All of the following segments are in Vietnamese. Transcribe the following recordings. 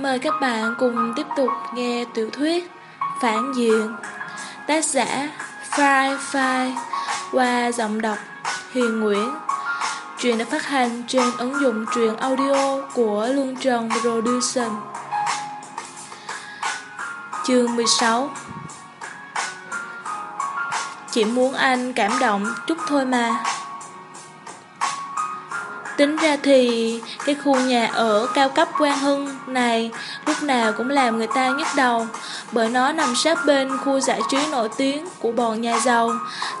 Mời các bạn cùng tiếp tục nghe tiểu thuyết Phản diện, Tác giả Fry Fry qua giọng đọc Hiền Nguyễn. Truyện đã phát hành trên ứng dụng truyện audio của Luân Trần Production Chương 16 Chỉ muốn anh cảm động chút thôi mà. Tính ra thì cái khu nhà ở cao cấp Quang Hưng này lúc nào cũng làm người ta nhức đầu bởi nó nằm sát bên khu giải trí nổi tiếng của bọn nhà giàu.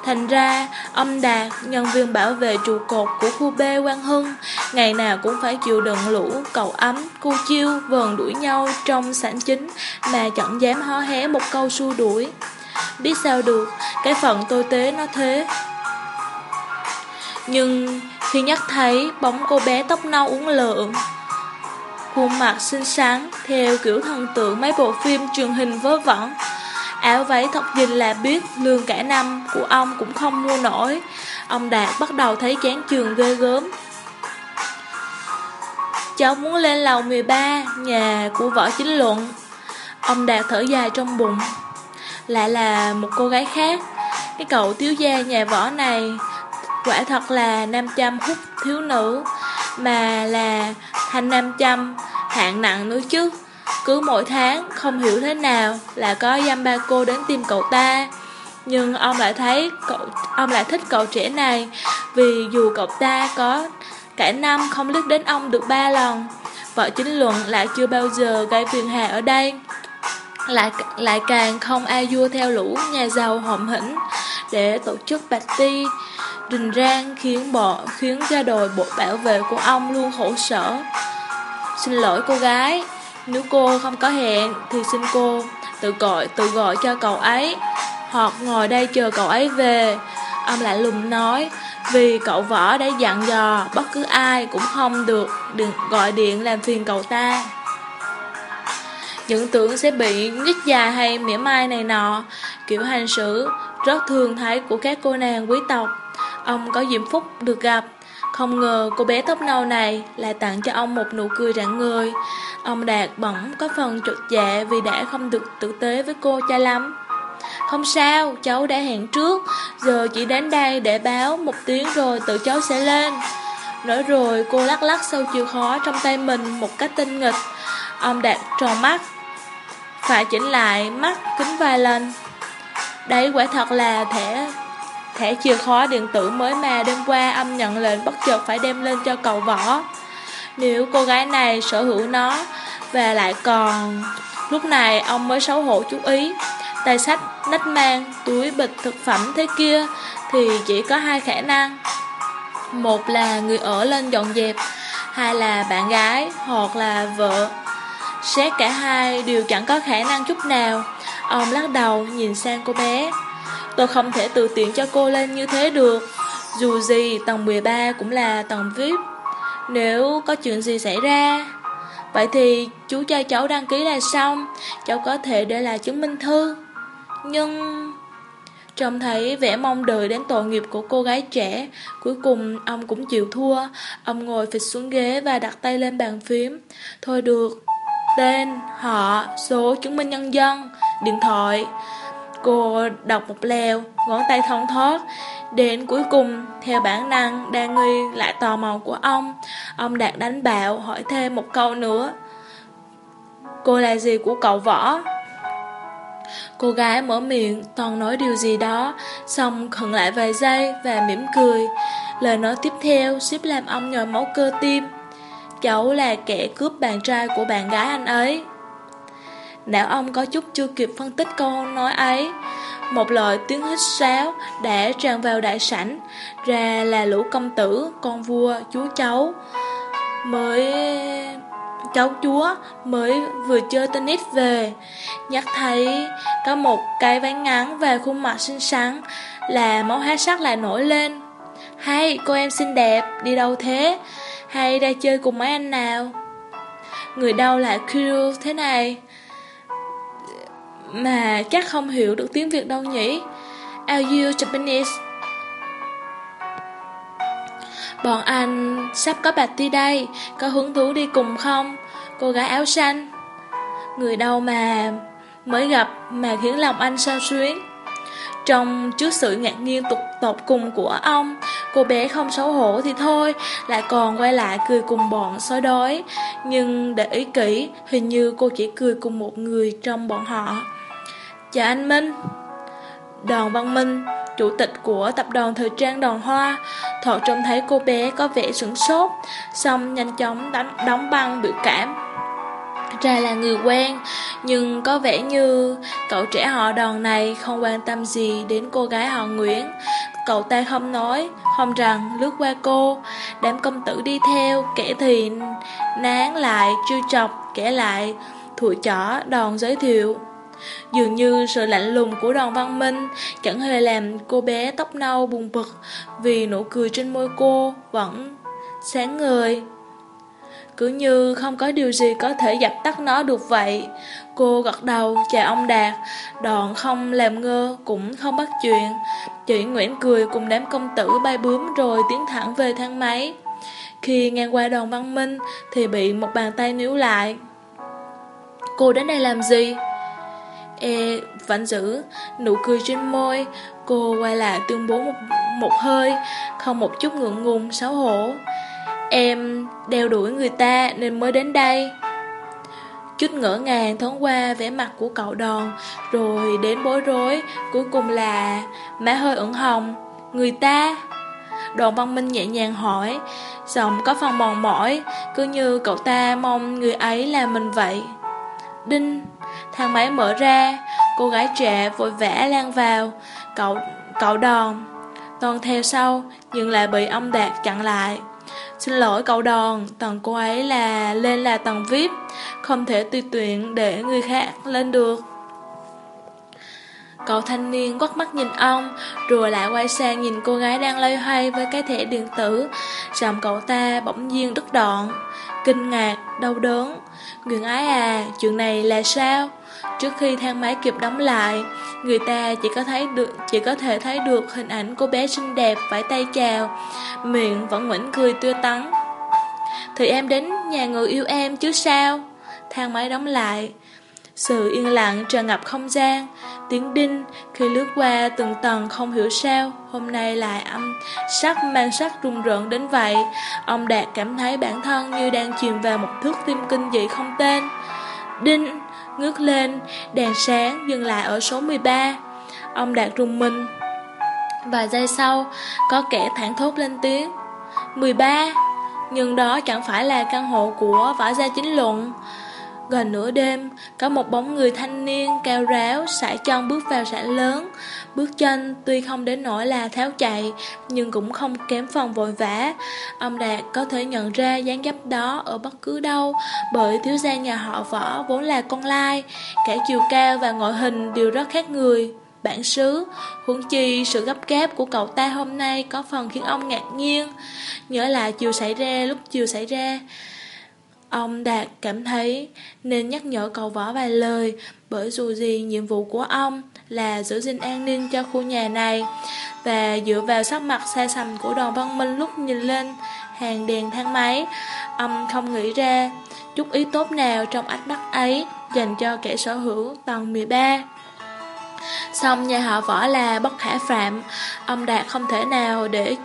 Thành ra, âm Đạt, nhân viên bảo vệ trụ cột của khu B Quang Hưng, ngày nào cũng phải chịu đựng lũ cậu ấm, cô chiêu, vờn đuổi nhau trong sảnh chính mà chẳng dám hó hé một câu xua đuổi. Biết sao được, cái phận tôi tế nó thế. Nhưng khi nhắc thấy bóng cô bé tóc nâu uống lượn. Khuôn mặt xinh xắn, Theo kiểu thần tượng mấy bộ phim truyền hình vớ vẩn. Áo váy thật nhìn là biết Lương cả năm của ông cũng không mua nổi. Ông Đạt bắt đầu thấy chán trường ghê gớm. Cháu muốn lên lầu 13 Nhà của võ chính luận. Ông Đạt thở dài trong bụng. Lại là một cô gái khác. Cái cậu thiếu gia nhà võ này Quả thật là nam châm hút thiếu nữ, Mà là thanh nam châm hạng nặng nữa chứ. Cứ mỗi tháng, không hiểu thế nào là có dăm ba cô đến tìm cậu ta. Nhưng ông lại thấy cậu, ông lại thích cậu trẻ này, Vì dù cậu ta có cả năm không liếc đến ông được ba lần, Vợ chính luận lại chưa bao giờ gây phiền hà ở đây. Lại lại càng không ai vua theo lũ, nhà giàu hậm hĩnh để tổ chức party rình rang khiến bộ khiến gia đồi bộ bảo vệ của ông luôn khổ sở. Xin lỗi cô gái, nếu cô không có hẹn thì xin cô tự gọi tự gọi cho cậu ấy hoặc ngồi đây chờ cậu ấy về. Ông lại lùng nói vì cậu võ đã dặn dò bất cứ ai cũng không được đừng gọi điện làm phiền cậu ta. Những tưởng sẽ bị nhích dài hay mỉa mai này nọ, kiểu hành xử rất thường thấy của các cô nàng quý tộc. Ông có diễm phúc được gặp. Không ngờ cô bé tóc nâu này lại tặng cho ông một nụ cười rạng người Ông Đạt bỗng có phần trột dạ vì đã không được tử tế với cô cha lắm. Không sao, cháu đã hẹn trước. Giờ chỉ đến đây để báo một tiếng rồi tự cháu sẽ lên. Nói rồi cô lắc lắc sâu chìa khó trong tay mình một cách tinh nghịch. Ông Đạt tròn mắt Phải chỉnh lại mắt kính vài lần. Đấy quả thật là thẻ Thẻ chìa khóa điện tử mới mà đêm qua âm nhận lệnh bất chợt phải đem lên cho cậu võ. Nếu cô gái này sở hữu nó và lại còn... Lúc này ông mới xấu hổ chú ý. Tay sách, nách mang, túi bịch thực phẩm thế kia thì chỉ có hai khả năng. Một là người ở lên dọn dẹp, hai là bạn gái hoặc là vợ. Xét cả hai đều chẳng có khả năng chút nào. Ông lắc đầu nhìn sang cô bé. Tôi không thể từ tiện cho cô lên như thế được. Dù gì tầng 13 cũng là tầng VIP. Nếu có chuyện gì xảy ra Vậy thì chú cho cháu đăng ký là xong. Cháu có thể để lại chứng minh thư. Nhưng... Trông thấy vẻ mong đợi đến tội nghiệp của cô gái trẻ Cuối cùng ông cũng chịu thua. Ông ngồi phịch xuống ghế và đặt tay lên bàn phím. Thôi được Tên, họ, số chứng minh nhân dân, điện thoại. Cô đọc một lèo, ngón tay thông thoát. Đến cuối cùng, theo bản năng, đang nghi lại tò mò của ông, ông Đạt đánh bạo hỏi thêm một câu nữa. Cô là gì của cậu võ? Cô gái mở miệng, toàn nói điều gì đó, xong khẩn lại vài giây và mỉm cười. Lời nói tiếp theo xếp làm ông nhồi máu cơ tim. Cháu là kẻ cướp bạn trai của bạn gái anh ấy. Não ông có chút chưa kịp phân tích câu nói ấy Một lời tiếng hít sáo đã tràn vào đại sảnh Ra là lũ công tử, con vua, chúa cháu Mới... cháu chúa mới vừa chơi tennis về Nhắc thấy có một cái váy ngắn và khuôn mặt xinh xắn Là máu hát sắc lại nổi lên Hay cô em xinh đẹp, đi đâu thế? Hay ra chơi cùng mấy anh nào? Người đâu lại kêu thế này? Mà chắc không hiểu được tiếng Việt đâu nhỉ? Are you Japanese? Bọn anh sắp có party đây, Có hứng thú đi cùng không? Cô gái áo xanh. Người đâu mà mới gặp mà khiến lòng anh sao xuyến? Trong trước sự ngạc nhiên tục tột cùng của ông, Cô bé không xấu hổ thì thôi, Lại còn quay lại cười cùng bọn sói đói. Nhưng để ý kỹ, Hình như cô chỉ cười cùng một người trong bọn họ. Chào anh Minh. Đoàn Văn Minh Chủ tịch của tập đoàn thời trang Đoàn Hoa. Thọ trông thấy cô bé có vẻ sửng sốt Xong nhanh chóng đánh, đóng băng biểu cảm. Ra là người quen Nhưng có vẻ như cậu trẻ họ Đoàn này không quan tâm gì đến cô gái họ Nguyễn. Cậu ta không nói, không rằng lướt qua cô. Đám công tử đi theo, kẻ thì nán lại, trêu chọc, kẻ lại thủi chỏ đòn giới thiệu. Dường như sự lạnh lùng của đoàn văn minh chẳng hề làm cô bé tóc nâu buồn bực vì nụ cười trên môi cô vẫn sáng ngời. Cứ như không có điều gì có thể dập tắt nó được vậy. Cô gật đầu chào ông Đạt, đoạn không làm ngơ cũng không bắt chuyện. Chị Nguyễn cười cùng đám công tử bay bướm rồi tiến thẳng về thang máy. Khi ngang qua đoàn văn minh thì bị một bàn tay níu lại. Cô đến đây làm gì? E vẫn giữ. Nụ cười trên môi Cô quay lại tuyên bố một, một hơi Không một chút ngượng ngùng xấu hổ. Em đeo đuổi người ta nên mới đến đây. Chút ngỡ ngàng thoáng qua vẻ mặt của cậu đòn Rồi đến bối rối Cuối cùng là má hơi ửng hồng. Người ta? Đoàn văn minh nhẹ nhàng hỏi Giọng có phần mòn mỏi Cứ như cậu ta mong người ấy là mình vậy. Đinh. Thang máy mở ra. Cô gái trẻ vội vã lan vào. Cậu cậu đòn. Toàn theo sau Nhưng lại bị ông Đạt chặn lại. Xin lỗi cậu đòn Tầng cô ấy là lên là tầng VIP. Không thể tùy tuyển để người khác lên được. Cậu thanh niên quắt mắt nhìn ông Rồi lại quay sang nhìn cô gái đang loay hoay với cái thẻ điện tử. Giọng cậu ta bỗng nhiên đứt đoạn. Kinh ngạc, đau đớn. Nguyện ái à, chuyện này là sao? Trước khi thang máy kịp đóng lại, người ta chỉ có thấy được chỉ có thể thấy được hình ảnh cô bé xinh đẹp vẫy tay chào, miệng vẫn mỉm cười tươi tắn. Thì em đến nhà người yêu em chứ sao? Thang máy đóng lại. Sự yên lặng tràn ngập không gian, tiếng đinh khi lướt qua từng tầng không hiểu sao, hôm nay lại âm sắc mang sắc rùng rợn đến vậy. Ông Đạt cảm thấy bản thân như đang chìm vào một thước tim kinh dị không tên. Đinh, ngước lên, đèn sáng dừng lại ở số 13. Ông Đạt rùng mình. Vài giây sau, có kẻ thẳng thốt lên tiếng. 13. Nhưng đó chẳng phải là căn hộ của võ gia chính luận. Gần nửa đêm, có một bóng người thanh niên cao ráo sải chân bước vào sảnh lớn. Bước chân tuy không đến nỗi là tháo chạy, nhưng cũng không kém phần vội vã. Ông Đạt có thể nhận ra dáng dấp đó ở bất cứ đâu, bởi thiếu gia nhà họ võ vốn là con lai, cả chiều cao và ngoại hình đều rất khác người. Bản xứ, huống chi sự gấp gáp của cậu ta hôm nay có phần khiến ông ngạc nhiên. Nhớ lại chiều xảy ra lúc chiều xảy ra. Ông Đạt cảm thấy nên nhắc nhở cậu võ vài lời, bởi dù gì nhiệm vụ của ông là giữ gìn an ninh cho khu nhà này và dựa vào sắc mặt xa xăm của đoàn văn minh lúc nhìn lên hàng đèn thang máy, ông không nghĩ ra chút ý tốt nào trong ánh mắt ấy dành cho kẻ sở hữu tầng 13 Xong nhà họ võ là bất khả phạm, Ông Đạt không thể nào để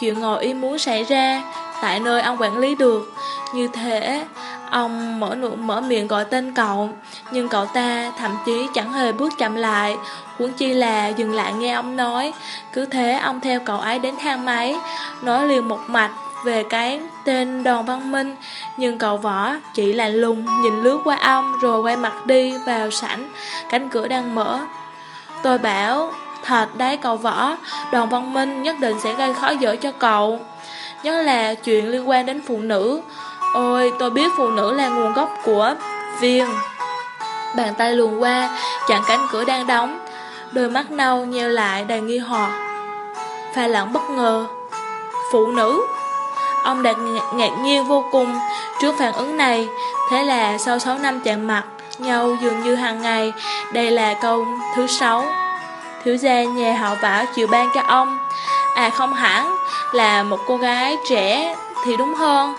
chuyện ngồi ý muốn xảy ra Tại nơi ông quản lý được như thế, ông mở nụ mở miệng gọi tên cậu, nhưng cậu ta thậm chí chẳng hề bước chậm lại, huống chi là dừng lại nghe ông nói. Cứ thế ông theo cậu ấy đến thang máy, nói liền một mạch về cái tên Đoàn Văn Minh, nhưng cậu võ chỉ là lùng nhìn lướt qua ông rồi quay mặt đi vào sảnh, cánh cửa đang mở. Tôi bảo, thật đấy cậu võ, Đoàn Văn Minh nhất định sẽ gây khó dễ cho cậu. Nhất là chuyện liên quan đến phụ nữ Ôi, tôi biết phụ nữ là nguồn gốc của viên. Bàn tay luồn qua, chặn cánh cửa đang đóng. Đôi mắt nâu nheo lại đầy nghi hoặc. Pha lẫn bất ngờ. Phụ nữ? Ông Đạt ngạc nhiên vô cùng trước phản ứng này. Thế là sau 6 năm chạm mặt nhau dường như hàng ngày, đây là câu thứ sáu. Thiếu gia nhà họ vả chịu ban cho ông. À không hẳn, là một cô gái trẻ thì đúng hơn.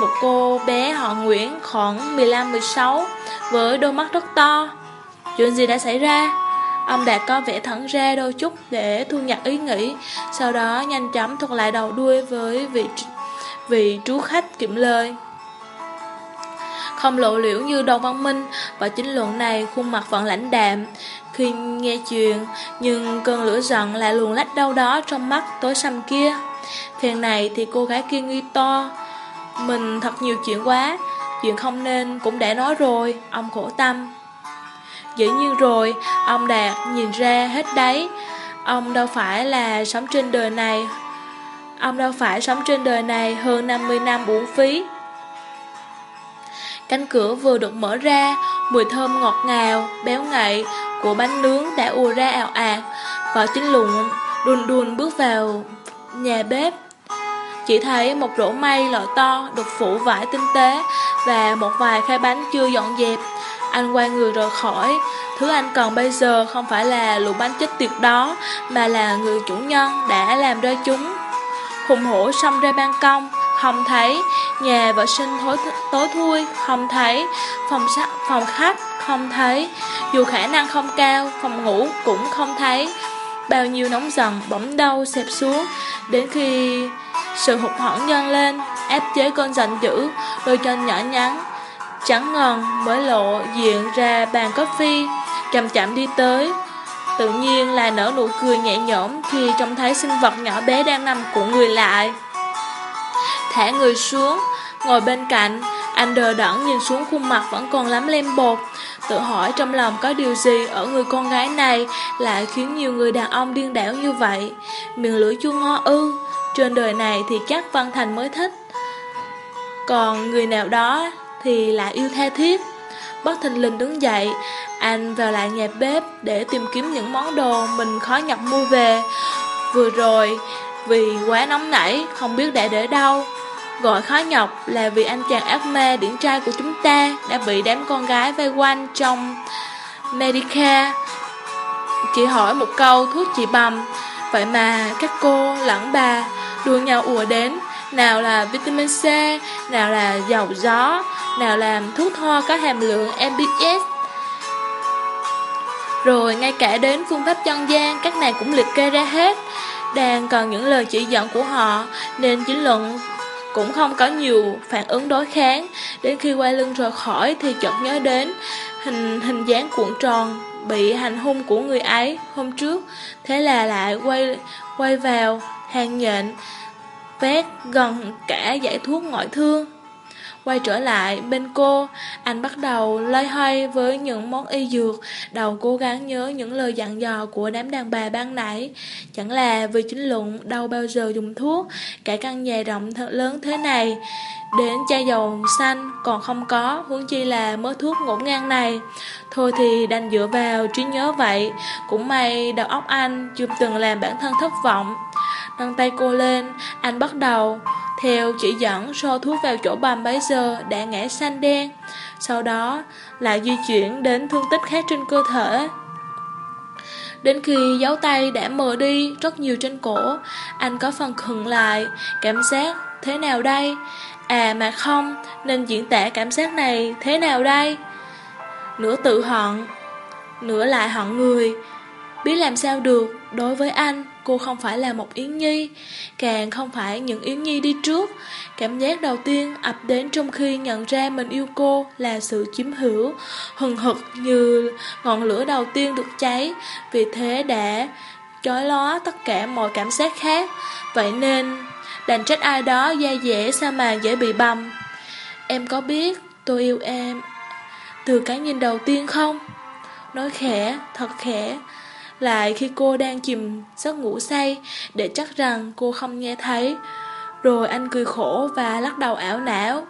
Một cô bé họ Nguyễn khoảng 15-16 với đôi mắt rất to. Chuyện gì đã xảy ra? Ông Đạt có vẻ thẳng ra đôi chút để thu nhặt ý nghĩ, sau đó nhanh chóng thuật lại đầu đuôi với vị, vị trú khách kiệm lời. Không lộ liễu như Đồng Văn Minh và chính luận này khuôn mặt vẫn lãnh đạm khi nghe chuyện, nhưng cơn lửa giận lại luồn lách đâu đó trong mắt tối xăm kia. Phen này thì cô gái kia nghi to, mình thật nhiều chuyện quá, chuyện không nên cũng đã nói rồi, ông khổ tâm. Dĩ nhiên rồi, ông Đạt nhìn ra hết đấy, ông đâu phải là sống trên đời này, ông đâu phải sống trên đời này hơn 50 năm uổng phí. Cánh cửa vừa được mở ra, mùi thơm ngọt ngào, béo ngậy của bánh nướng đã ùa ra ảo ạt. Vợ chính lụng đùn đùn bước vào nhà bếp. Chỉ thấy một rổ mây loại to được phủ vải tinh tế và một vài khay bánh chưa dọn dẹp. Anh quay người rời khỏi. Thứ anh cần bây giờ không phải là lũ bánh chết tiệt đó, mà là người chủ nhân đã làm ra chúng. Hùng hổ xông ra ban công, không thấy, nhà vệ sinh thối, tối thui, không thấy, phòng, phòng khách, không thấy, dù khả năng không cao, phòng ngủ cũng không thấy. Bao nhiêu nóng giận bỗng đau xẹp xuống, đến khi sự hụt hẫng nhân lên, áp chế cơn giận dữ, đôi chân nhỏ nhắn, trắng ngần mới lộ diện ra bàn coffee, chậm chậm đi tới. Tự nhiên là nở nụ cười nhẹ nhõm khi trông thấy sinh vật nhỏ bé đang nằm của người lại thả người xuống, ngồi bên cạnh, anh đờ đẫn nhìn xuống khuôn mặt vẫn còn lắm lem bột, tự hỏi trong lòng có điều gì ở người con gái này lại khiến nhiều người đàn ông điên đảo như vậy. Miệng lưỡi chua ngo ư, trên đời này thì chắc Văn Thành mới thích. Còn người nào đó thì lại yêu tha thiết. Bất thình lình đứng dậy, anh vào lại nhà bếp để tìm kiếm những món đồ mình khó nhập mua về. Vừa rồi, vì quá nóng nảy, không biết đã để đâu, Gọi khó nhọc là vì anh chàng ác mê điển trai của chúng ta đã bị đám con gái vây quanh trong Medicare. Chỉ hỏi một câu thuốc chị bầm, vậy mà các cô lẫn bà đua nhau ùa đến, nào là vitamin C, nào là dầu gió, nào là thuốc ho có hàm lượng MBS. Rồi ngay cả đến phương pháp chân gian các nàng cũng liệt kê ra hết Đang cần những lời chỉ dẫn của họ Nên chính luận cũng không có nhiều phản ứng đối kháng. Đến khi quay lưng rời khỏi thì chợt nhớ đến hình hình dáng cuộn tròn bị hành hung của người ấy hôm trước. Thế là lại quay quay vào hàng nhện, vét gần cả giải thuốc ngoại thương. Quay trở lại bên cô, anh bắt đầu loay hoay với những món y dược, đầu cố gắng nhớ những lời dặn dò của đám đàn bà ban nãy. Chẳng là vì chính luận đâu bao giờ dùng thuốc, cả căn nhà rộng thật lớn thế này. Đến chai dầu xanh còn không có, huống chi là mớ thuốc ngổn ngang này. Thôi thì đành dựa vào trí nhớ vậy, cũng may đầu óc anh chưa từng làm bản thân thất vọng. Nâng tay cô lên, anh bắt đầu theo chỉ dẫn so thuốc vào chỗ bầm bấy giờ đã ngã xanh đen. Sau đó, lại di chuyển đến thương tích khác trên cơ thể. Đến khi dấu tay đã mờ đi rất nhiều trên cổ, Anh có phần khựng lại, Cảm giác thế nào đây? À mà không, Nên diễn tả cảm giác này thế nào đây? Nửa tự hận, Nửa lại hận người. Biết làm sao được Đối với anh? Cô không phải là một Yến Nhi, càng không phải những Yến Nhi đi trước. Cảm giác đầu tiên ập đến trong khi nhận ra mình yêu cô là sự chiếm hữu, hừng hực như ngọn lửa đầu tiên được cháy, vì thế đã chói ló tất cả mọi cảm giác khác. Vậy nên, đành trách ai đó da dẻ sao mà dễ bị bầm. Em có biết tôi yêu em từ cái nhìn đầu tiên không? Nói khẽ, thật khẽ, lại khi cô đang chìm giấc ngủ say để chắc rằng cô không nghe thấy. Rồi anh cười khổ và lắc đầu ảo não.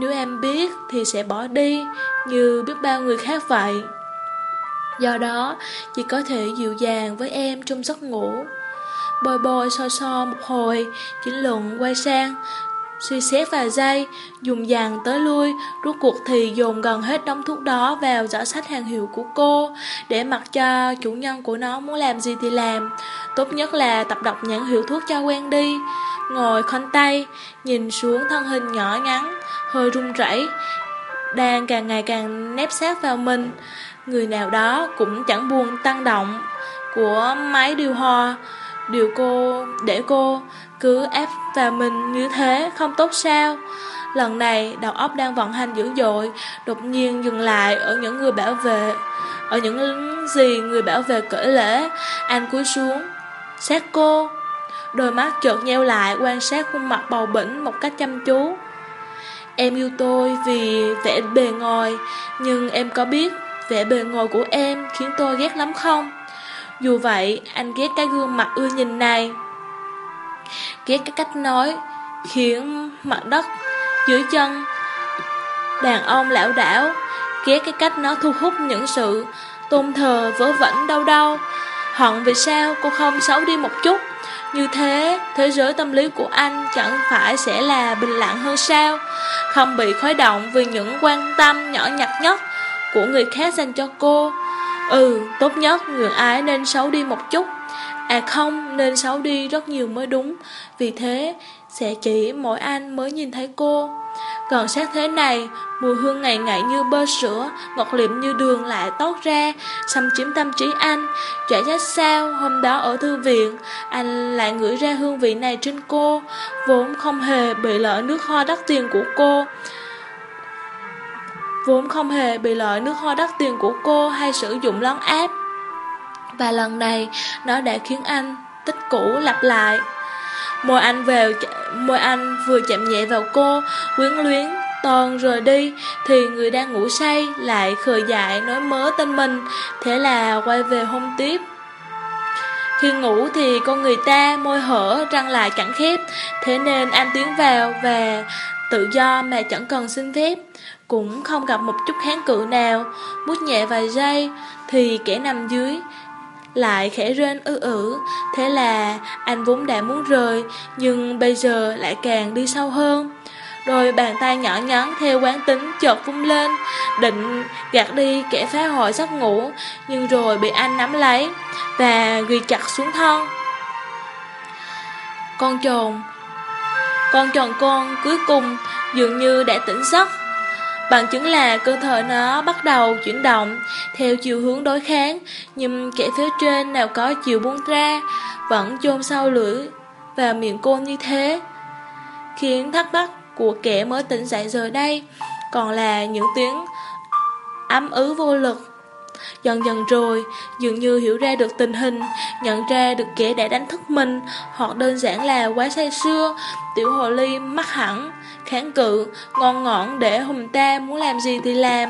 Nếu em biết thì sẽ bỏ đi như biết bao người khác vậy. Do đó, chỉ có thể dịu dàng với em trong giấc ngủ. Bồi bồi so so một hồi, chính luận quay sang, Suy xét vài giây, dùng dàn tới lui, rốt cuộc thì dồn gần hết đống thuốc đó vào giỏ sách hàng hiệu của cô, để mặc cho chủ nhân của nó muốn làm gì thì làm. Tốt nhất là tập đọc nhãn hiệu thuốc cho quen đi. Ngồi khoanh tay, nhìn xuống thân hình nhỏ ngắn, hơi run rẩy, đang càng ngày càng nép sát vào mình. Người nào đó cũng chẳng buồn tăng động của máy điều hòa, điều cô để cô cứ ép vào mình như thế không tốt sao. Lần này đầu óc đang vận hành dữ dội, đột nhiên dừng lại ở những người bảo vệ, ở những gì người bảo vệ cởi lễ, anh cúi xuống, sát cô. Đôi mắt chợt nheo lại quan sát khuôn mặt bầu bỉnh một cách chăm chú. Em yêu tôi vì vẻ bề ngoài, nhưng em có biết vẻ bề ngoài của em khiến tôi ghét lắm không? Dù vậy, anh ghét cái gương mặt ưa nhìn này. Ghét cái cách nói, khiến mặt đất dưới chân. Đàn ông lão đảo, ghét cái cách nó thu hút những sự tôn thờ vớ vẩn đau đau, Hận vì sao cô không xấu đi một chút? Như thế thế giới tâm lý của anh chẳng phải sẽ là bình lặng hơn sao? Không bị khói động vì những quan tâm nhỏ nhặt nhất của người khác dành cho cô. Ừ, tốt nhất người ái nên xấu đi một chút À không, nên xấu đi rất nhiều mới đúng Vì thế, sẽ chỉ mỗi anh mới nhìn thấy cô Gần sát thế này, mùi hương ngày ngày như bơ sữa, ngọt liệm như đường lại tốt ra, xâm chiếm tâm trí anh. Chả trách sao, hôm đó ở thư viện, anh lại ngửi ra hương vị này trên cô, vốn không hề bị lỡ nước hoa đắt tiền của cô. Vốn không hề bị lợi nước hoa đắt tiền của cô hay sử dụng lón áp. Và lần này, nó đã khiến anh tích cũ lặp lại. Môi anh vào môi anh vừa chạm nhẹ vào cô, quyến luyến, toàn rồi đi, thì người đang ngủ say lại khờ dại nói mớ tên mình, thế là quay về hôn tiếp. Khi ngủ thì con người ta môi hở răng lại chẳng khép, thế nên anh tiến vào và tự do mà chẳng cần xin phép, cũng không gặp một chút kháng cự nào, mút nhẹ vài giây thì kẻ nằm dưới lại khẽ rên ư ử, thế là anh vốn đã muốn rời, nhưng bây giờ lại càng đi sâu hơn. Rồi bàn tay nhỏ nhắn theo quán tính chợt vung lên, định gạt đi kẻ phá hoại giấc ngủ, nhưng rồi bị anh nắm lấy và ghi chặt xuống thân. Con trồn Con tròn con cuối cùng dường như đã tỉnh giấc Bằng chứng là cơ thể nó bắt đầu chuyển động theo chiều hướng đối kháng, nhưng kẻ phía trên nào có chiều buông ra, vẫn chôn sâu lưỡi vào miệng côn như thế. Khiến thắc mắc của kẻ mới tỉnh dậy giờ đây còn là những tiếng ấm ứ vô lực. Dần dần rồi, dường như hiểu ra được tình hình, nhận ra được kẻ đã đánh thức mình, hoặc đơn giản là quá say sưa, tiểu hồ ly mắc hẳn, kháng cự, ngon ngọn để hùng ta muốn làm gì thì làm.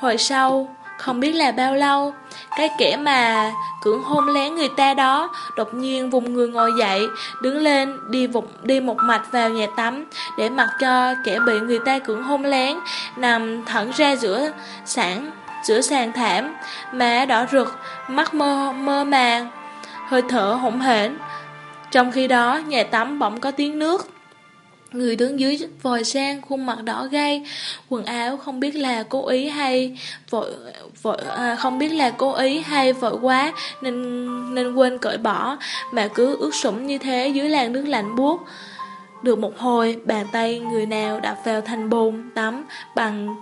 Hồi sau, không biết là bao lâu, cái kẻ mà cưỡng hôn lén người ta đó đột nhiên vùng người ngồi dậy, đứng lên đi vụt đi một mạch vào nhà tắm để mặc cho kẻ bị người ta cưỡng hôn lén nằm thẳng ra giữa sàn giữa sàn thảm, má đỏ rực, mắt mơ mơ màng, hơi thở hỗn hển. Trong khi đó, nhà tắm bỗng có tiếng nước. Người đứng dưới vòi sen khuôn mặt đỏ gay, quần áo không biết là cố ý hay vội vội à, không biết là cố ý hay vội quá nên nên quên cởi bỏ mà cứ ướt sũng như thế dưới làn nước lạnh buốt. Được một hồi, bàn tay người nào đập vào thành bồn tắm bằng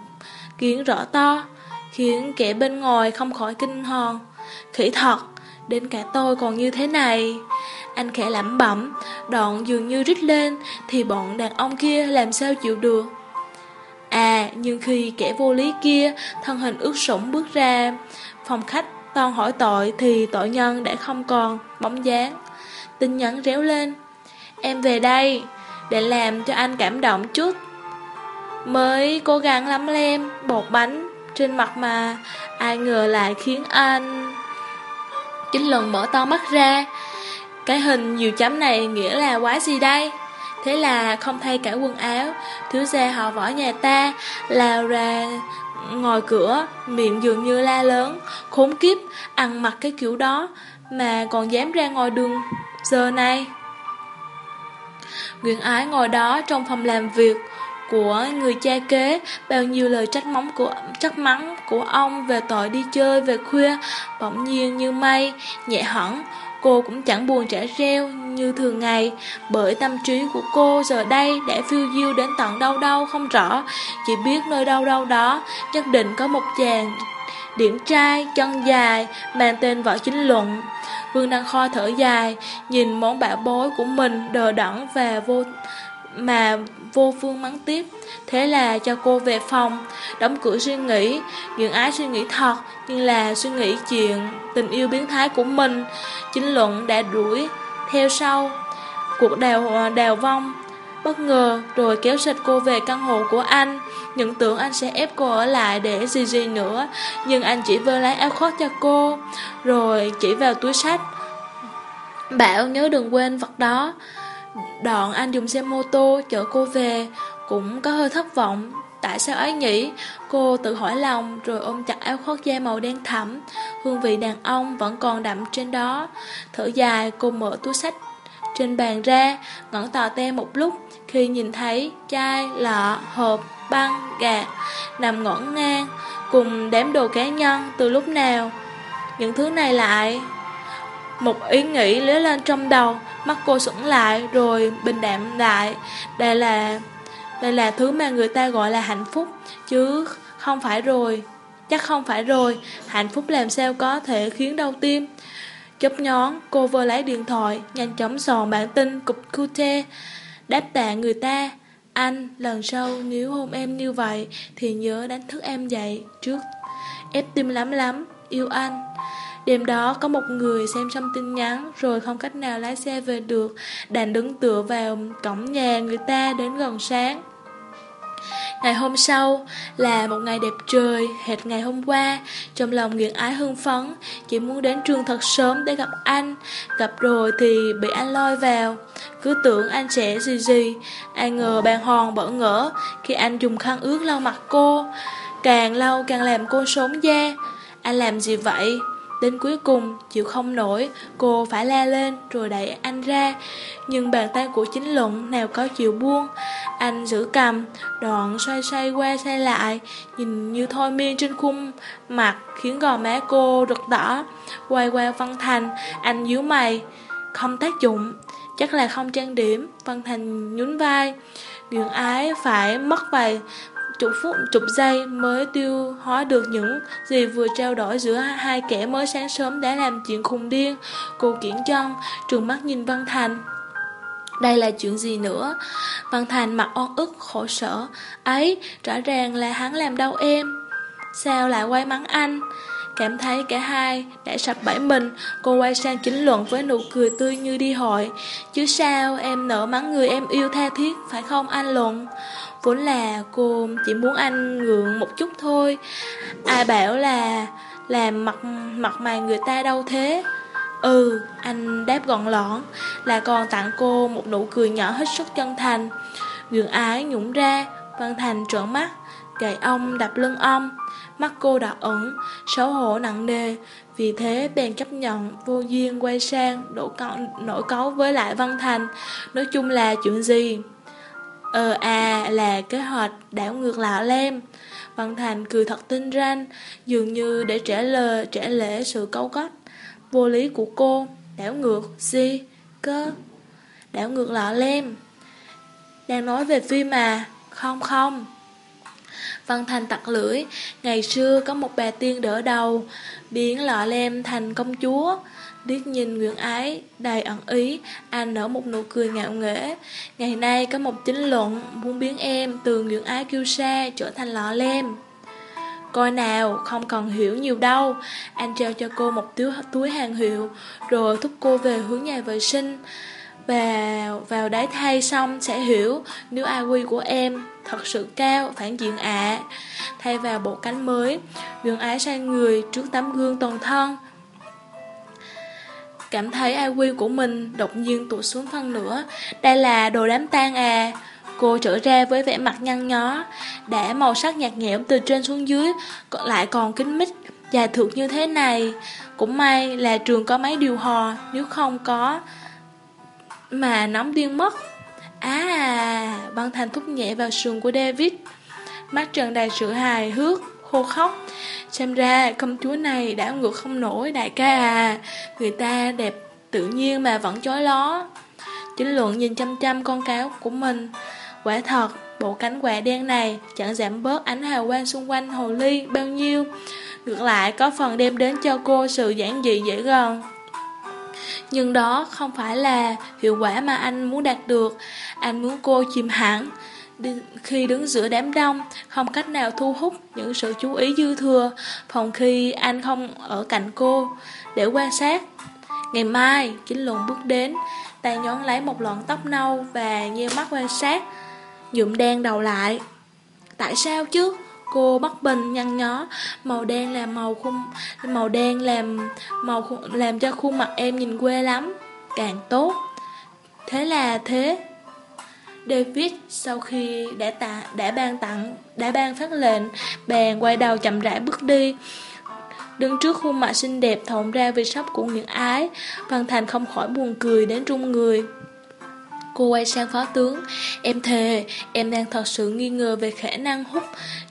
kiến rõ to, khiến kẻ bên ngoài không khỏi kinh hồn. Khỉ thật, đến cả tôi còn như thế này. Anh khẽ lẩm bẩm, đoạn dường như rít lên, thì bọn đàn ông kia làm sao chịu được. À, nhưng khi kẻ vô lý kia, thân hình ướt sũng bước ra, phòng khách toàn hỏi tội thì tội nhân đã không còn bóng dáng. Tin nhắn réo lên, em về đây, để làm cho anh cảm động chút. Mới cố gắng lắm lem, bột bánh trên mặt mà, ai ngờ lại khiến anh... Chính lần mở to mắt ra, cái hình nhiều chấm này nghĩa là quá gì đây? Thế là không thay cả quần áo, thiếu gia họ võ nhà ta, lao ra ngồi cửa, miệng dường như la lớn, khốn kiếp, ăn mặc cái kiểu đó, mà còn dám ra ngoài đường giờ này. Nguyễn Ái ngồi đó trong phòng làm việc của người cha kế, bao nhiêu lời trách mắng của trách mắng của ông về tội đi chơi về khuya, bỗng nhiên như mây, nhẹ hẳn, Cô cũng chẳng buồn trả reo như thường ngày, Bởi tâm trí của cô giờ đây đã phiêu diêu đến tận đâu đâu không rõ. Chỉ biết nơi đâu đâu đó nhất định có một chàng điển trai, chân dài, mang tên võ chính luận. Vương Đăng Kho thở dài, Nhìn món bảo bối của mình đờ đẫn và vô mà vô phương mắng tiếp. Thế là cho cô về phòng Đóng cửa suy nghĩ Dường ái suy nghĩ thật Nhưng là suy nghĩ chuyện tình yêu biến thái của mình. Chính luận đã đuổi Theo sau. Cuộc đào, ờ, đào vong. Bất ngờ rồi kéo sạch cô về căn hộ của anh. Những tưởng anh sẽ ép cô ở lại để gì gì nữa Nhưng anh chỉ vơ lấy áo khoác cho cô. Rồi chỉ vào túi sách. Bảo nhớ đừng quên vật đó. Đoạn anh dùng xe mô tô chở cô về Cũng có hơi thất vọng. Tại sao ấy nhỉ? Cô tự hỏi lòng rồi ôm chặt áo khoác da màu đen thẳm. Hương vị đàn ông vẫn còn đậm trên đó. Thở dài cô mở túi sách trên bàn ra ngẩng tò te một lúc. Khi nhìn thấy chai, lọ, hộp, băng, gạt Nằm ngổn ngang Cùng đám đồ cá nhân từ lúc nào? Những thứ này lại một ý nghĩ lóe lên trong đầu, mắt cô sững lại rồi bình đạm lại. Đây là đây là thứ mà người ta gọi là hạnh phúc, chứ không phải rồi. Chắc không phải rồi, hạnh phúc làm sao có thể khiến đau tim. Chấp nhón, cô vừa lấy điện thoại, nhanh chóng sòn bản tin cục cute, đáp tạ người ta. Anh, lần sau nếu hôn em như vậy thì nhớ đánh thức em dậy trước. Ép tim lắm lắm, yêu anh. Đêm đó có một người xem xong tin nhắn rồi không cách nào lái xe về được, đành đứng tựa vào cổng nhà người ta đến gần sáng. Ngày hôm sau là một ngày đẹp trời, hệt ngày hôm qua, trong lòng nghiện Ái hưng phấn, chỉ muốn đến trường thật sớm để gặp anh, gặp rồi thì bị anh lôi vào. Cứ tưởng anh sẽ gì gì, ai ngờ bàn hòn bỡ ngỡ khi anh dùng khăn ướt lau mặt cô, càng lau càng làm cô sốn da. Anh làm gì vậy? Đến cuối cùng, chịu không nổi, cô phải la lên rồi đẩy anh ra. Nhưng bàn tay của chính luận nào có chịu buông. Anh giữ cầm, đoạn xoay xoay qua xoay lại, nhìn như thôi miên trên khung mặt khiến gò má cô rực đỏ. Quay qua Văn Thành, anh nhíu mày. Không tác dụng, chắc là không trang điểm. Văn Thành nhún vai. Nguyện ái phải mất vài chục phút, chục giây mới tiêu hóa được những gì vừa trao đổi giữa hai kẻ mới sáng sớm đã làm chuyện khùng điên. Cô kiển chân, trường mắt nhìn Văn Thành. Đây là chuyện gì nữa? Văn Thành mặt oan ức, khổ sở. Ấy, rõ ràng là hắn làm đau em. Sao lại quay mắng anh? Cảm thấy cả hai đã sập bẫy mình. Cô quay sang chính luận với nụ cười tươi như đi hội. Chứ sao em nỡ mắng người em yêu tha thiết Phải không anh Luận? Vốn là cô chỉ muốn anh ngượng một chút thôi. Ai bảo là Làm mặt mặt mày người ta đâu thế? Ừ, anh đáp gọn lõn Là còn tặng cô một nụ cười nhỏ hết sức chân thành. Gương ái nhũng ra Văn Thành trợn mắt. Gậy ông đập lưng ông. Mắt cô đỏ ửng, Xấu hổ nặng nề. Vì thế bèn chấp nhận Vô duyên quay sang đổ cậu, Nổi cấu với lại Văn Thành. Nói chung là chuyện gì? Ờ à là kế hoạch đảo ngược lão lem. Văn Thành cười thật tinh ranh Dường như để trả lời trả lễ sự câu cách Vô lý của cô Đảo ngược gì? Cơ Đảo ngược lão lem. Đang nói về phim mà Không không. Văn Thành tặc lưỡi. Ngày xưa có một bà tiên đỡ đầu, Biến lọ lem thành công chúa. Điếc nhìn Nguyễn Ái, đầy ẩn ý, Anh nở một nụ cười ngạo nghễ. Ngày nay có một chính luận Muốn biến em từ Nguyễn Ái kêu xa Trở thành lọ lem. Coi nào, không cần hiểu nhiều đâu. Anh trao cho cô một túi hàng hiệu, Rồi thúc cô về hướng nhà vệ sinh. Và vào đáy thay xong sẽ hiểu nếu ai quy của em thật sự cao, phản diện ạ. Thay vào bộ cánh mới, Gương ái xoay người trước tấm gương toàn thân. Cảm thấy IQ của mình đột nhiên tụt xuống phân nữa. Đây là đồ đám tang à. Cô trở ra với vẻ mặt nhăn nhó, đã màu sắc nhạt nhẽo từ trên xuống dưới, lại còn kính mít, dài thượt như thế này. Cũng may là trường có máy điều hòa, nếu không có mà nóng điên mất. À, băng thành thúc nhẹ vào sườn của David. Mắt trần đầy sự hài hước, khô khóc. Xem ra công chúa này đã ngược không nổi đại ca à. Người ta đẹp tự nhiên mà vẫn chói ló. Chính luận nhìn chăm chăm con cáo của mình Quả thật, bộ cánh quạ đen này chẳng giảm bớt ánh hào quang xung quanh hồ ly bao nhiêu Ngược lại có phần đem đến cho cô sự giản dị dễ gần nhưng đó không phải là hiệu quả mà anh muốn đạt được Anh muốn cô chìm hẳn khi đứng giữa đám đông, không cách nào thu hút những sự chú ý dư thừa, phòng khi anh không ở cạnh cô để quan sát. Ngày mai, chính luận bước đến, tay nhón lấy một lọn tóc nâu và nheo mắt quan sát, nhuộm đen đầu lại. Tại sao chứ? Cô bất bình nhăn nhó, màu đen làm màu khuôn màu đen làm màu làm cho khuôn mặt em nhìn quê lắm, càng tốt. Thế là thế, David sau khi đã tạ, đã ban tặng, đã ban phát lệnh, bèn quay đầu chậm rãi bước đi. Đứng trước khuôn mặt xinh đẹp thộn ra vì sốc của những Ái, Văn Thành không khỏi buồn cười đến run người. Cô quay sang phó tướng, em thề, em đang thật sự nghi ngờ về khả năng hút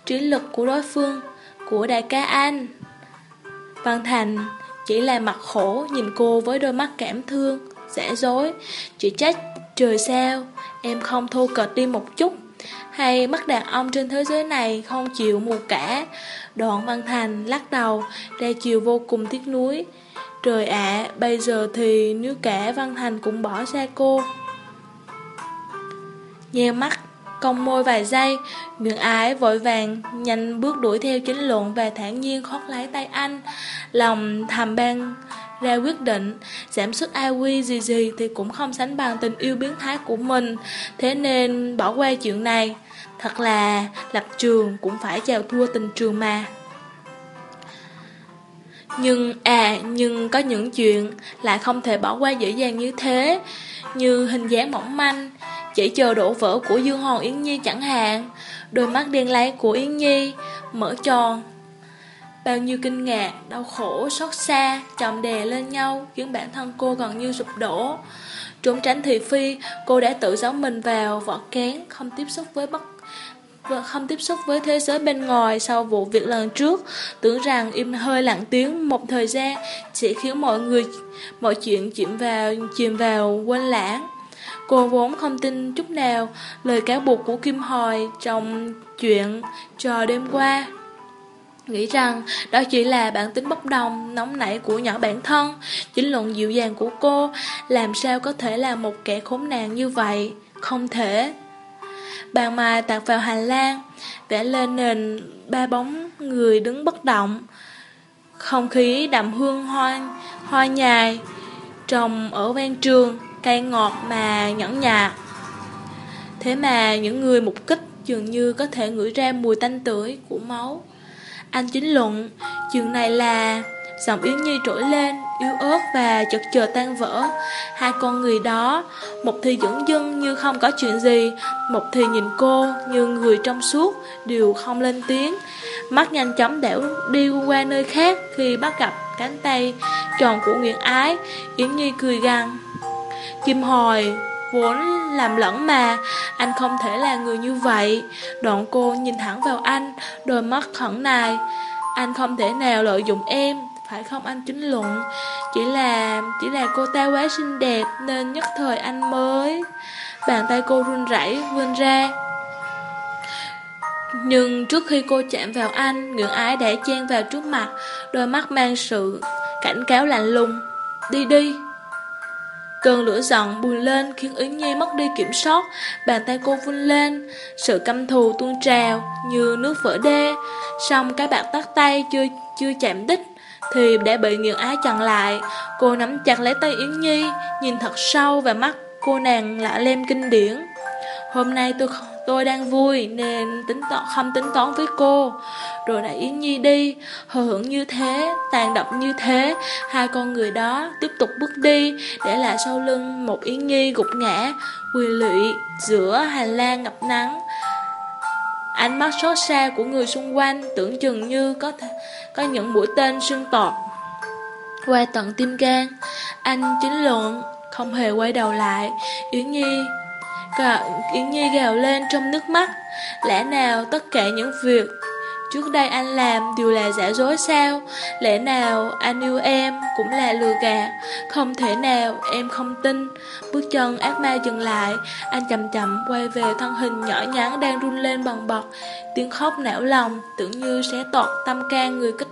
trí lực của đối phương, của đại ca anh. Văn Thành chỉ là mặt khổ nhìn cô với đôi mắt cảm thương, giả dối, chỉ trách trời sao, Em không thô cợt đi một chút. Hay mắt đàn ông trên thế giới này không chịu mù cả. Đoạn Văn Thành lắc đầu Ra chiều vô cùng tiếc nuối. Trời ạ, bây giờ thì nếu cả Văn Thành cũng bỏ xa cô. Nheo mắt, cong môi vài giây miệng ái vội vàng nhanh bước đuổi theo chính luận Và thản nhiên khót lấy tay anh. Lòng thầm ban ra quyết định giảm sức IQ gì gì thì cũng không sánh bằng tình yêu biến thái của mình. Thế nên bỏ qua chuyện này. Thật là lập trường cũng phải chào thua tình trường mà. Nhưng à nhưng có những chuyện lại không thể bỏ qua dễ dàng như thế như hình dáng mỏng manh chỉ chờ đổ vỡ của Dương Hòn Yến Nhi chẳng hạn đôi mắt đen láy của Yến Nhi mở tròn Bao nhiêu kinh ngạc, đau khổ, xót xa, chồng đè lên nhau khiến bản thân cô gần như sụp đổ. Trốn tránh thị phi, cô đã tự giấu mình vào vỏ kén, không tiếp xúc với bất Vâng, không tiếp xúc với thế giới bên ngoài sau vụ việc lần trước, tưởng rằng im hơi lặng tiếng một thời gian sẽ khiến mọi người mọi chuyện chìm vào chìm vào quên lãng. Cô vốn không tin chút nào lời cáo buộc của Kim Hồi trong chuyện trò đêm qua. Nghĩ rằng đó chỉ là bản tính bốc đồng, nóng nảy của nhỏ bản thân Chính luận dịu dàng của cô Làm sao có thể là một kẻ khốn nạn như vậy Không thể Bàn mài tạt vào hành lang Vẽ lên nền ba bóng người đứng bất động. Không khí đậm hương hoa, hoa nhài Trồng ở ven trường Cây ngọt mà nhẫn nhạt. Thế mà những người mục kích dường như có thể ngửi ra mùi tanh tưởi của máu. Anh chính luận, chuyện này là... Giọng Yến Nhi trỗi lên, yếu ớt và chật chờ tan vỡ. Hai con người đó, một thì dẫn dưng như không có chuyện gì, một thì nhìn cô như người trong suốt, đều không lên tiếng. Mắt nhanh chóng đẻo đi qua nơi khác khi bắt gặp cánh tay tròn của Nguyễn Ái. Yến Nhi cười gằn. Kim Hồi vốn làm lẫn mà, anh không thể là người như vậy. Đoạn cô nhìn thẳng vào anh, đôi mắt khẩn nài. Anh không thể nào lợi dụng em, phải không anh chính luận? Chỉ là, chỉ là cô ta quá xinh đẹp nên nhất thời anh mới... Bàn tay cô run rẩy vươn ra. Nhưng trước khi cô chạm vào anh, ngưỡng ái đã chen vào trước mặt, đôi mắt mang sự cảnh cáo lạnh lùng. Đi đi. Cơn lửa giận bùi lên khiến Yến Nhi mất đi kiểm soát, bàn tay cô vun lên, sự căm thù tuôn trào như nước vỡ đê. Xong cái bạc tắt tay chưa chưa chạm đích thì đã bị Nguyệt ái chặn lại. Cô nắm chặt lấy tay Yến Nhi, nhìn thật sâu vào mắt cô nàng lạ lem kinh điển. Hôm nay tôi tôi đang vui nên tính toán không tính toán với cô. Rồi đã Yến Nhi đi, hờ hững như thế, tàn độc như thế, hai con người đó tiếp tục bước đi, để lại sau lưng một Yến Nhi gục ngã, quỳ lụy giữa hành lang ngập nắng. Ánh mắt xót xa của người xung quanh tưởng chừng như có có những mũi tên xuyên tọt qua tận tim gan. Anh chính luận, không hề quay đầu lại. Yến Nhi Cả Yến Nhi gào lên trong nước mắt Lẽ nào tất cả những việc Trước đây anh làm đều là giả dối sao? Lẽ nào anh yêu em cũng là lừa gạt? Không thể nào em không tin. Bước chân ác ma dừng lại Anh chậm chậm quay về thân hình nhỏ nhắn đang run lên bằng bật. Tiếng khóc não lòng Tưởng như sẽ tọt tâm can người kích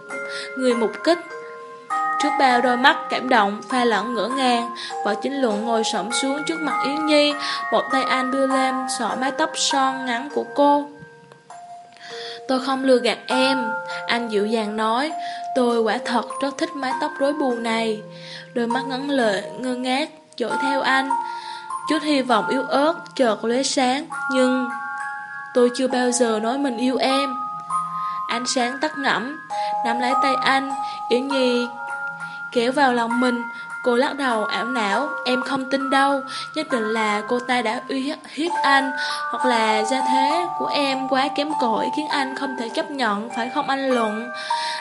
người mục kích. Trước bao đôi mắt cảm động, pha lẫn ngỡ ngàng, võ chính luận ngồi xổm xuống trước mặt Yến Nhi, một tay anh đưa lên xỏ mái tóc son ngắn của cô. Tôi không lừa gạt em, anh dịu dàng nói, tôi quả thật rất thích mái tóc rối bù này. Đôi mắt ngấn lệ, ngơ ngác, dội theo anh. Chút hy vọng yếu ớt, chợt lóe sáng, nhưng tôi chưa bao giờ nói mình yêu em. Ánh sáng tắt ngẫm, nắm lấy tay anh, Yến Nhi kéo vào lòng mình. Cô lắc đầu ảo não, em không tin đâu, nhất định là cô ta đã uy hiếp anh, hoặc là gia thế của em quá kém cỏi khiến anh không thể chấp nhận, phải không anh Luận?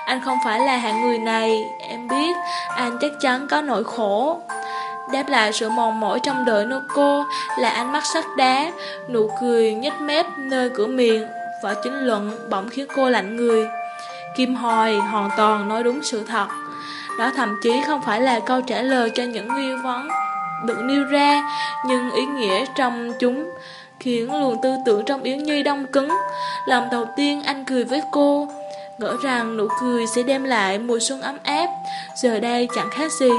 Anh không phải là hạng người này, em biết, anh chắc chắn có nỗi khổ. Đáp lại sự mòn mỏi trong đời nô cô là ánh mắt sắt đá, nụ cười nhếch mép nơi cửa miệng, vợ chính luận bỗng khiến cô lạnh người. Kim Hồi hoàn toàn nói đúng sự thật. Đó thậm chí không phải là câu trả lời cho những nghi vấn được nêu ra, nhưng ý nghĩa trong chúng khiến luồng tư tưởng trong Yến Nhi đông cứng. Lần đầu tiên anh cười với cô, ngỡ rằng nụ cười sẽ đem lại mùa xuân ấm áp, giờ đây chẳng khác gì.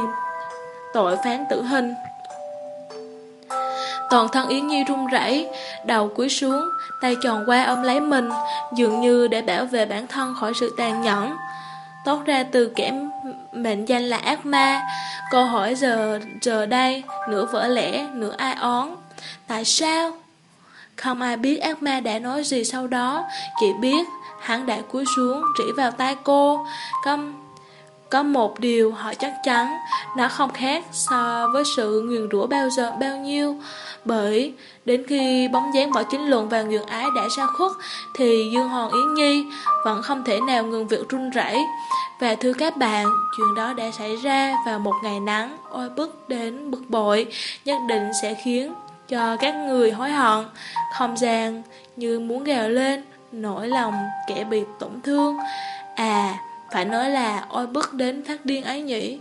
Tội phán tử hình. Toàn thân Yến Nhi run rẩy, đầu cúi xuống, tay tròn qua ôm lấy mình, dường như để bảo vệ bản thân khỏi sự tàn nhẫn. Tốt ra từ kẻ mệnh danh là ác ma. Câu hỏi giờ giờ đây Nửa vỡ lẽ, nửa ai ón Tại sao? Không ai biết ác ma đã nói gì sau đó. Chỉ biết hắn đã cúi xuống chỉ vào tay cô. Có, có một điều họ chắc chắn Nó không khác so với sự nguyền rủa bao giờ bao nhiêu. Bởi đến khi bóng dáng võ chính luận và Nguyệt Ái đã ra khuất thì Dương Hòn Yến Nhi vẫn không thể nào ngừng việc run rẩy. Và thưa các bạn, chuyện đó đã xảy ra vào một ngày nắng oi bức đến bực bội, nhất định sẽ khiến cho các người hối hận. Không gian như muốn gào lên, nỗi lòng kẻ bị tổn thương. À, phải nói là oi bức đến phát điên ấy nhỉ.